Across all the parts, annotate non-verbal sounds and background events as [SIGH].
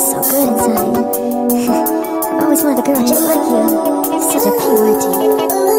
feels so good inside. [LAUGHS] I always wanted a girl just like you. Such a purity.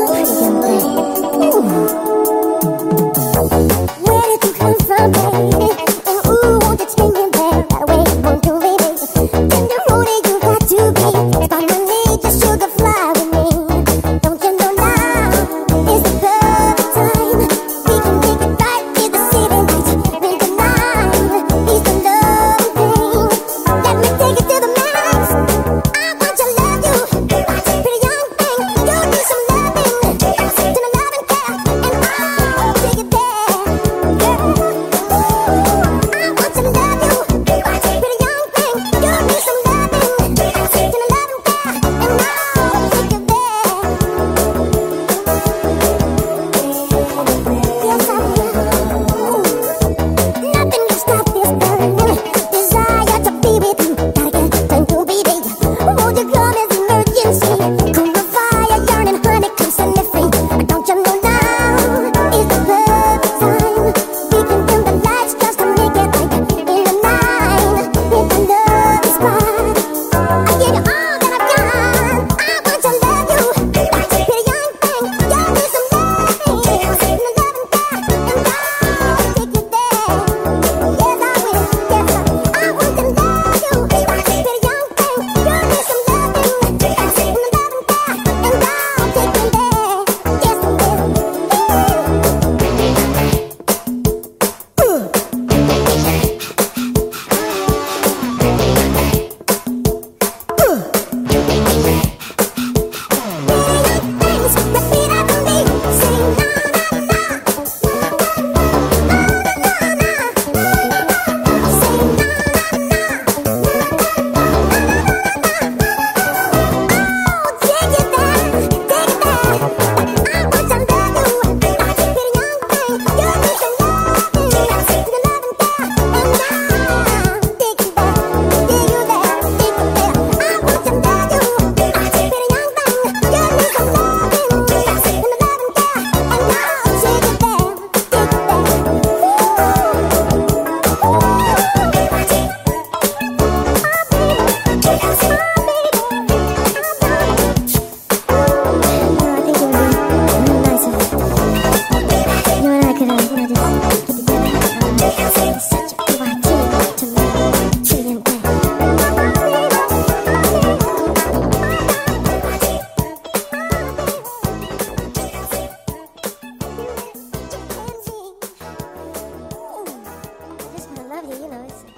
colors